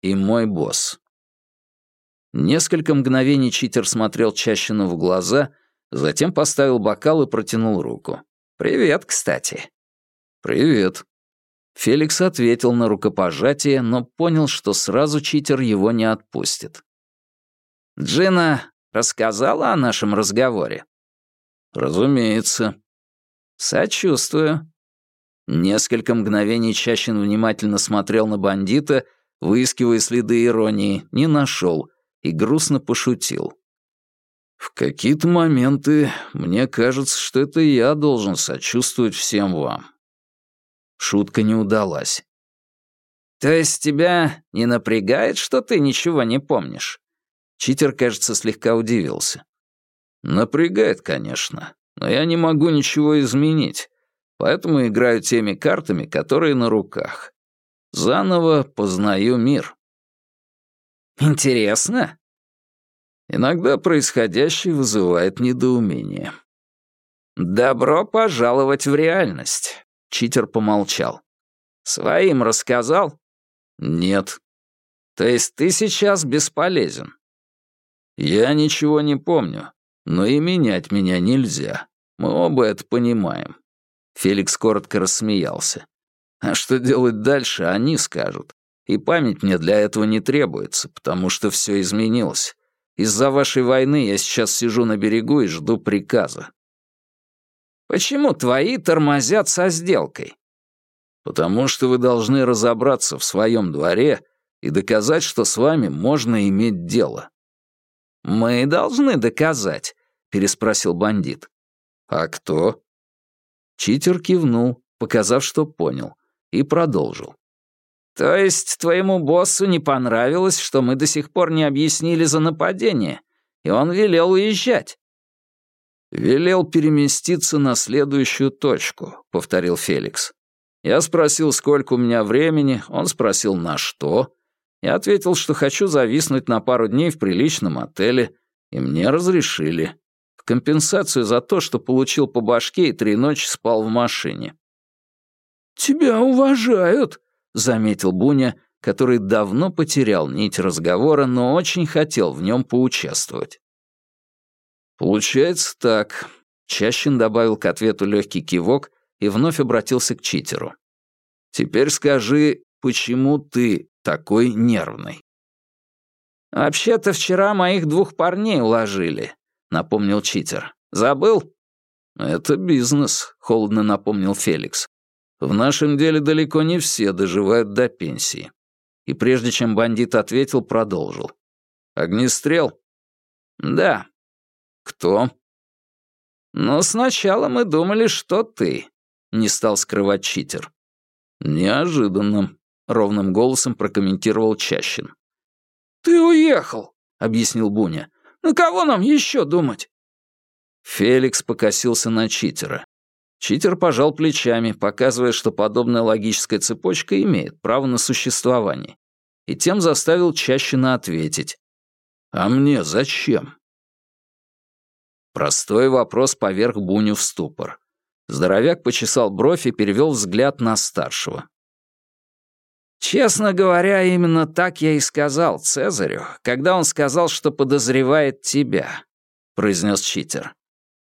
Speaker 1: «И мой босс». Несколько мгновений читер смотрел Чащину в глаза, затем поставил бокал и протянул руку. «Привет, кстати». «Привет». Феликс ответил на рукопожатие, но понял, что сразу читер его не отпустит. Джина рассказала о нашем разговоре? Разумеется. Сочувствую. Несколько мгновений Чащин внимательно смотрел на бандита, выискивая следы иронии, не нашел и грустно пошутил. В какие-то моменты мне кажется, что это я должен сочувствовать всем вам. Шутка не удалась. То есть тебя не напрягает, что ты ничего не помнишь? Читер, кажется, слегка удивился. «Напрягает, конечно, но я не могу ничего изменить, поэтому играю теми картами, которые на руках. Заново познаю мир». «Интересно?» Иногда происходящее вызывает недоумение. «Добро пожаловать в реальность», — читер помолчал. «Своим рассказал?» «Нет». «То есть ты сейчас бесполезен?» Я ничего не помню, но и менять меня нельзя. Мы оба это понимаем. Феликс коротко рассмеялся. А что делать дальше, они скажут. И память мне для этого не требуется, потому что все изменилось. Из-за вашей войны я сейчас сижу на берегу и жду приказа. Почему твои тормозят со сделкой? Потому что вы должны разобраться в своем дворе и доказать, что с вами можно иметь дело. «Мы должны доказать», — переспросил бандит. «А кто?» Читер кивнул, показав, что понял, и продолжил. «То есть твоему боссу не понравилось, что мы до сих пор не объяснили за нападение, и он велел уезжать?» «Велел переместиться на следующую точку», — повторил Феликс. Я спросил, сколько у меня времени, он спросил, на что. Я ответил, что хочу зависнуть на пару дней в приличном отеле, и мне разрешили. В компенсацию за то, что получил по башке и три ночи спал в машине.
Speaker 4: «Тебя уважают», —
Speaker 1: заметил Буня, который давно потерял нить разговора, но очень хотел в нем поучаствовать. «Получается так», — Чащин добавил к ответу легкий кивок и вновь обратился к читеру. «Теперь скажи, почему ты такой нервный?»
Speaker 3: «Вообще-то вчера моих двух парней уложили», — напомнил читер. «Забыл?»
Speaker 1: «Это бизнес», — холодно напомнил Феликс. «В нашем деле далеко не все доживают до пенсии». И прежде чем бандит ответил, продолжил. «Огнестрел?»
Speaker 3: «Да».
Speaker 1: «Кто?»
Speaker 3: «Ну, сначала мы думали, что ты», — не стал скрывать читер.
Speaker 1: «Неожиданно», — ровным голосом прокомментировал Чащин.
Speaker 4: «Ты уехал», — объяснил Буня. «На кого нам еще думать?»
Speaker 1: Феликс покосился на читера. Читер пожал плечами, показывая, что подобная логическая цепочка имеет право на существование, и тем заставил Чащина ответить. «А мне зачем?» Простой вопрос поверх Буню в ступор. Здоровяк почесал бровь и перевел взгляд на старшего.
Speaker 3: «Честно говоря, именно так я и сказал Цезарю, когда он сказал, что подозревает тебя», — произнес читер.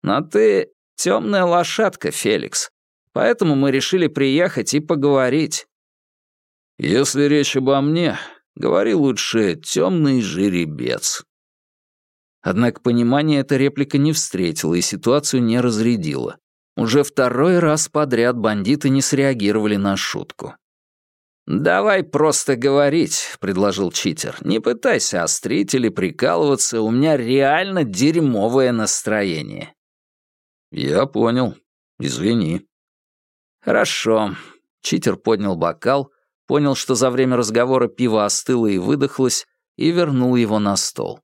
Speaker 3: «Но ты темная лошадка, Феликс, поэтому мы решили приехать и поговорить».
Speaker 1: «Если речь обо мне, говори лучше темный жеребец». Однако понимание эта реплика не встретила и ситуацию не разрядила. Уже второй раз подряд бандиты не среагировали на шутку.
Speaker 3: «Давай просто говорить», — предложил читер. «Не пытайся острить или прикалываться, у меня реально дерьмовое настроение».
Speaker 1: «Я понял. Извини».
Speaker 3: «Хорошо». Читер поднял бокал, понял, что за время разговора пиво остыло и выдохлось, и вернул его на стол.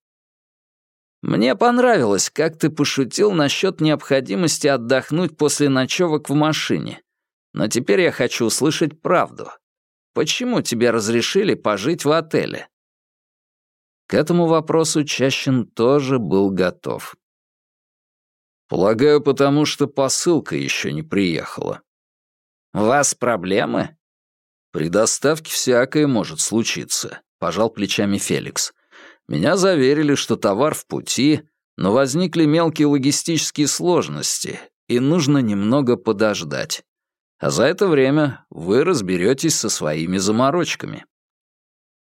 Speaker 3: Мне понравилось, как ты пошутил насчет необходимости отдохнуть после ночевок в машине. Но теперь я хочу услышать правду. Почему тебе разрешили пожить в отеле?»
Speaker 1: К этому вопросу Чащин тоже был готов. «Полагаю, потому что посылка еще не приехала».
Speaker 3: «У вас проблемы?»
Speaker 1: «При доставке всякое может случиться», — пожал плечами Феликс. Меня заверили, что товар в пути, но возникли мелкие логистические сложности, и нужно немного подождать. А за это время вы разберетесь со своими заморочками.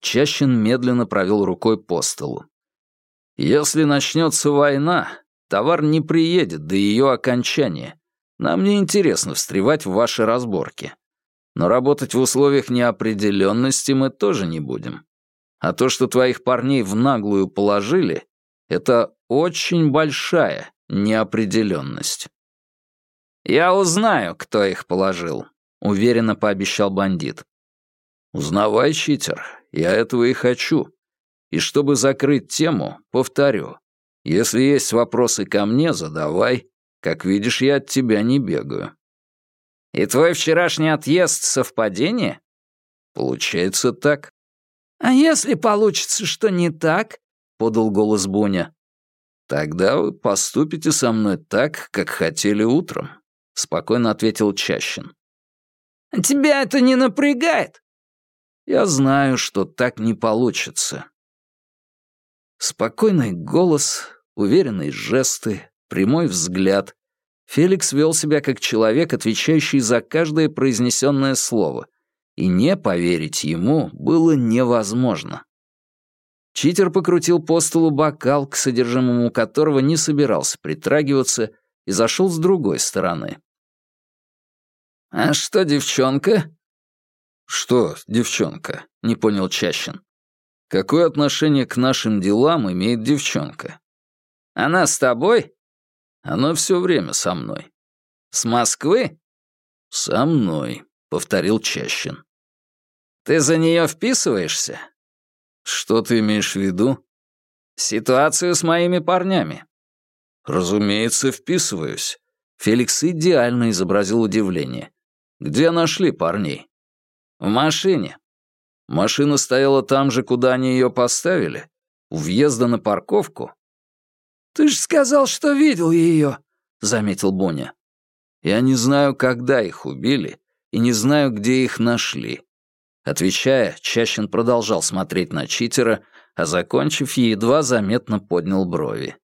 Speaker 1: Чащин медленно провел рукой по столу. Если начнется война, товар не приедет до ее окончания. Нам не интересно встревать в ваши разборки. Но работать в условиях неопределенности мы тоже не будем. А то, что твоих парней в наглую положили, это очень большая неопределенность.
Speaker 3: «Я узнаю, кто их положил», — уверенно пообещал бандит.
Speaker 1: «Узнавай, читер, я этого и хочу. И чтобы закрыть тему, повторю, если есть вопросы ко мне, задавай. Как видишь, я от тебя не бегаю».
Speaker 3: «И твой вчерашний отъезд — совпадение?»
Speaker 1: «Получается так».
Speaker 4: «А если получится, что не так?» — подал голос Буня.
Speaker 1: «Тогда вы поступите со мной так, как хотели утром», — спокойно ответил Чащин.
Speaker 4: «Тебя это не напрягает?»
Speaker 1: «Я знаю, что так не получится». Спокойный голос, уверенные жесты, прямой взгляд. Феликс вел себя как человек, отвечающий за каждое произнесенное слово, и не поверить ему было невозможно. Читер покрутил по столу бокал, к содержимому которого не собирался притрагиваться, и зашел с другой стороны.
Speaker 3: «А что, девчонка?»
Speaker 1: «Что, девчонка?» — не понял Чащин. «Какое отношение к нашим делам имеет девчонка?»
Speaker 3: «Она с тобой?»
Speaker 1: «Она все время со мной».
Speaker 3: «С Москвы?»
Speaker 2: «Со мной», — повторил Чащин.
Speaker 1: «Ты за нее вписываешься?»
Speaker 2: «Что ты имеешь в виду?»
Speaker 1: «Ситуацию с моими парнями».
Speaker 2: «Разумеется, вписываюсь». Феликс идеально изобразил удивление. «Где нашли парней?»
Speaker 1: «В машине».
Speaker 2: «Машина стояла там же, куда они ее поставили? У въезда на парковку?»
Speaker 4: «Ты же сказал, что видел ее», — заметил Боня.
Speaker 2: «Я не знаю, когда их убили, и не знаю, где их нашли. Отвечая, Чащин продолжал смотреть на читера, а закончив, едва заметно поднял брови.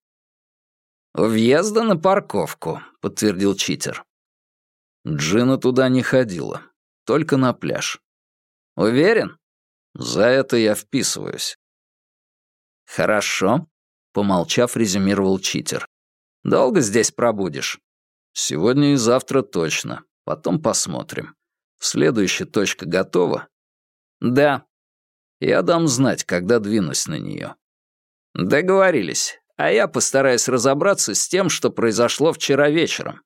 Speaker 1: «У въезда на парковку», — подтвердил читер.
Speaker 2: Джина туда не ходила, только на пляж.
Speaker 1: «Уверен?»
Speaker 2: «За это я вписываюсь».
Speaker 1: «Хорошо», — помолчав, резюмировал читер. «Долго здесь пробудешь?»
Speaker 2: «Сегодня и завтра точно. Потом посмотрим. Следующая точка готова?»
Speaker 1: «Да».
Speaker 2: «Я дам знать, когда двинусь на нее».
Speaker 1: «Договорились. А я постараюсь разобраться с тем, что произошло вчера вечером».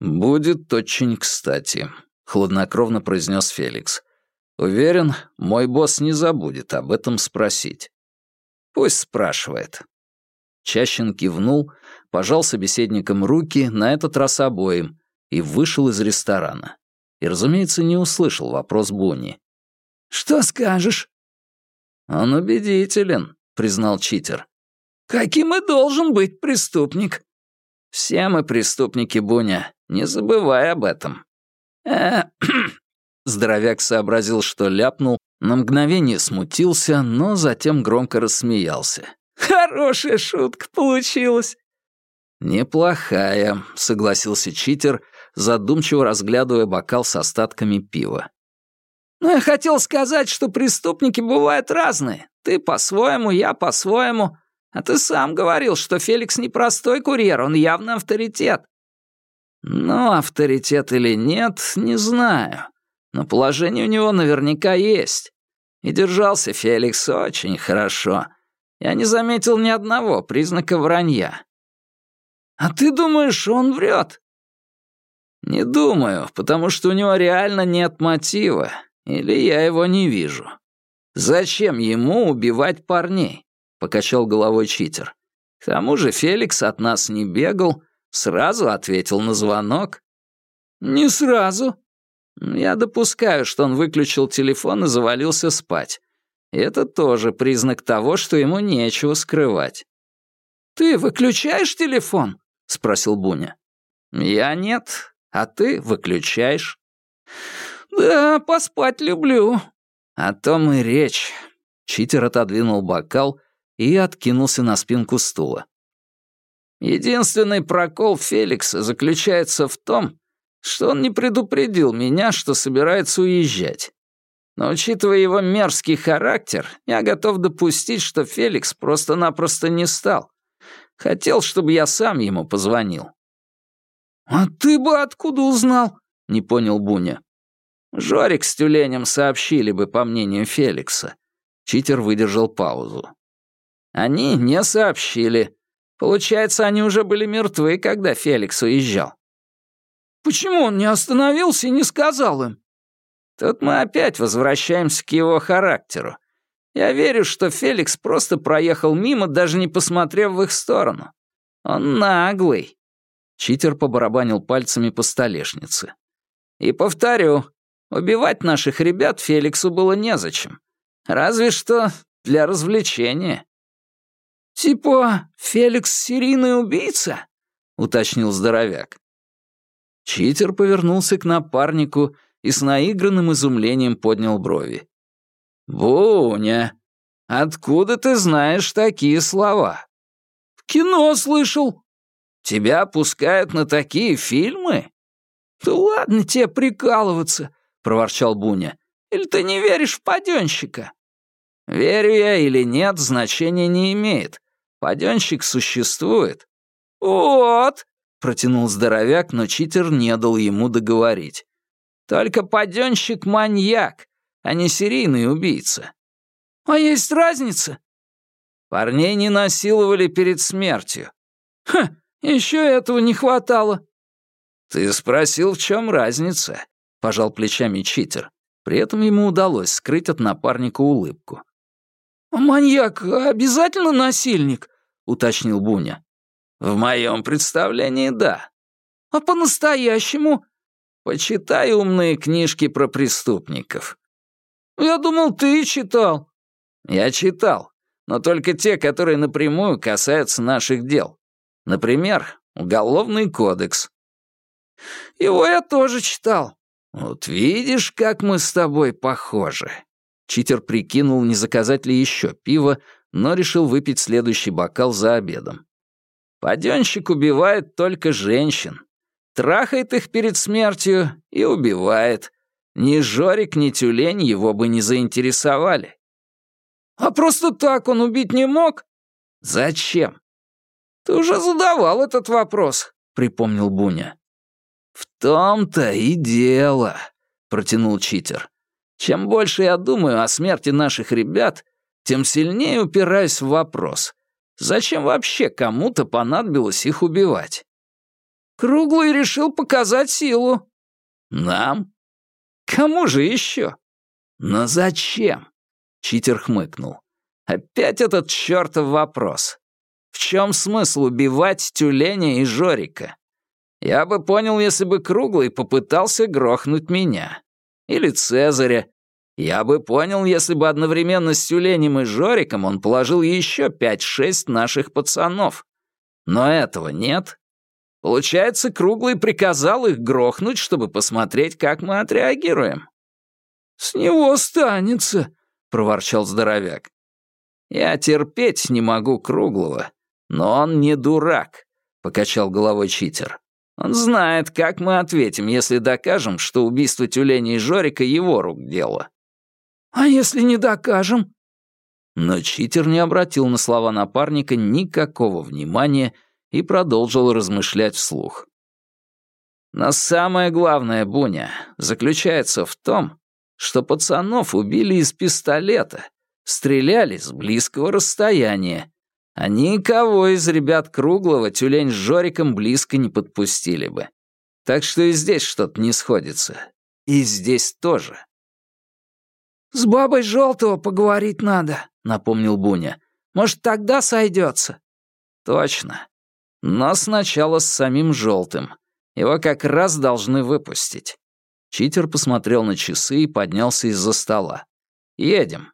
Speaker 2: «Будет очень кстати», — хладнокровно произнес Феликс. «Уверен, мой босс не забудет об этом спросить».
Speaker 1: «Пусть спрашивает».
Speaker 2: Чащин кивнул, пожал собеседникам руки, на этот раз обоим, и вышел из ресторана. И, разумеется, не услышал вопрос Буни.
Speaker 4: «Что скажешь?»
Speaker 1: «Он убедителен», — признал читер.
Speaker 4: «Каким и должен быть преступник».
Speaker 1: «Все мы преступники, Буня, не забывай об этом».
Speaker 2: э Здоровяк сообразил, что ляпнул, на мгновение смутился, но затем громко рассмеялся.
Speaker 4: «Хорошая шутка получилась».
Speaker 2: «Неплохая», — согласился читер, задумчиво разглядывая бокал с остатками пива.
Speaker 4: Но я хотел сказать, что преступники бывают разные. Ты по-своему, я по-своему. А ты сам говорил, что Феликс не простой курьер, он явно авторитет.
Speaker 1: Ну, авторитет или нет, не знаю. Но положение у него наверняка есть. И держался Феликс очень хорошо. Я не заметил ни одного признака вранья.
Speaker 4: А ты думаешь, он врет?
Speaker 1: Не думаю, потому что у него реально нет мотива. Или я его не вижу. Зачем ему убивать парней? Покачал головой читер. К тому же Феликс от нас не бегал, сразу ответил на звонок.
Speaker 4: Не сразу.
Speaker 1: Я допускаю, что он выключил телефон и завалился спать. Это тоже признак того, что ему нечего скрывать.
Speaker 4: «Ты выключаешь телефон?» — спросил Буня.
Speaker 1: «Я нет, а ты выключаешь».
Speaker 4: «Да, поспать люблю».
Speaker 1: «О том и речь».
Speaker 2: Читер отодвинул бокал и откинулся на спинку стула.
Speaker 1: «Единственный прокол Феликса заключается в том, что он не предупредил меня, что собирается уезжать. Но учитывая его мерзкий характер, я готов допустить, что Феликс просто-напросто не стал. Хотел, чтобы я сам ему позвонил».
Speaker 4: «А ты бы откуда узнал?» — не понял Буня.
Speaker 1: Жорик с тюленем сообщили бы, по мнению Феликса. Читер выдержал паузу. Они не сообщили. Получается, они уже были мертвы, когда Феликс уезжал.
Speaker 4: Почему он не остановился и не сказал им?
Speaker 1: Тут мы опять возвращаемся к его характеру. Я верю, что Феликс просто проехал мимо, даже не посмотрев в их сторону. Он наглый.
Speaker 2: Читер побарабанил пальцами по столешнице.
Speaker 1: И повторю, Убивать наших ребят Феликсу было незачем. Разве что для развлечения.
Speaker 4: «Типа Феликс серийный убийца?»
Speaker 1: — уточнил здоровяк.
Speaker 2: Читер повернулся к напарнику и с наигранным изумлением поднял брови.
Speaker 1: «Буня, откуда ты знаешь такие слова?»
Speaker 4: «В кино слышал».
Speaker 1: «Тебя пускают на такие фильмы?»
Speaker 4: «Да ладно тебе прикалываться. — проворчал Буня. «Или ты не веришь в паденщика?»
Speaker 1: «Верю я или нет, значения не имеет. Паденщик существует».
Speaker 4: «Вот», —
Speaker 1: протянул здоровяк, но читер не дал ему договорить. «Только паденщик — маньяк, а не серийный убийца».
Speaker 4: «А есть разница?»
Speaker 1: Парней не насиловали перед смертью.
Speaker 4: «Ха, еще этого не хватало».
Speaker 1: «Ты спросил, в чем разница?» — пожал плечами читер. При этом ему удалось скрыть от напарника улыбку.
Speaker 4: «А маньяк обязательно насильник?» — уточнил Буня.
Speaker 1: «В моем представлении, да».
Speaker 4: «А по-настоящему?»
Speaker 1: «Почитай умные книжки про преступников».
Speaker 4: «Я думал, ты читал».
Speaker 1: «Я читал, но только те, которые напрямую касаются наших дел. Например, Уголовный кодекс».
Speaker 4: «Его я тоже читал».
Speaker 1: «Вот видишь, как мы с тобой похожи». Читер прикинул, не заказать ли еще пиво, но решил выпить следующий бокал за обедом. Паденщик убивает только женщин. Трахает их перед смертью и убивает. Ни Жорик, ни Тюлень его бы не заинтересовали.
Speaker 4: А просто так он убить не мог?
Speaker 1: Зачем?
Speaker 4: Ты уже задавал этот вопрос, припомнил Буня.
Speaker 1: В том-то и дело, протянул читер. Чем больше я думаю о смерти наших ребят, тем сильнее упираюсь в вопрос. Зачем вообще кому-то понадобилось их убивать?
Speaker 4: Круглый решил показать силу.
Speaker 1: Нам?
Speaker 4: Кому же еще?
Speaker 1: Но зачем? Читер хмыкнул. Опять этот чертов вопрос. В чем смысл убивать тюленя и Жорика? Я бы понял, если бы Круглый попытался грохнуть меня. Или Цезаря, я бы понял, если бы одновременно с Тюленем и Жориком он положил еще пять-шесть наших пацанов. Но этого нет. Получается, Круглый приказал их грохнуть, чтобы посмотреть, как мы отреагируем.
Speaker 4: «С него останется», — проворчал здоровяк.
Speaker 1: «Я терпеть не могу Круглого, но он не дурак», — покачал головой читер. «Он знает, как мы ответим, если докажем, что убийство Тюленя и Жорика — его рук дело.
Speaker 4: «А если не докажем?»
Speaker 1: Но читер не обратил на слова напарника никакого внимания и продолжил размышлять вслух. Но самое главное, Буня, заключается в том, что пацанов убили из пистолета, стреляли с близкого расстояния, а никого из ребят Круглого тюлень с Жориком близко не подпустили бы. Так что и здесь что-то не сходится. И здесь тоже.
Speaker 4: «С бабой Желтого поговорить надо», — напомнил Буня. «Может, тогда сойдется?»
Speaker 1: «Точно. Но сначала с самим Желтым. Его как раз должны выпустить». Читер посмотрел на часы и поднялся из-за стола. «Едем».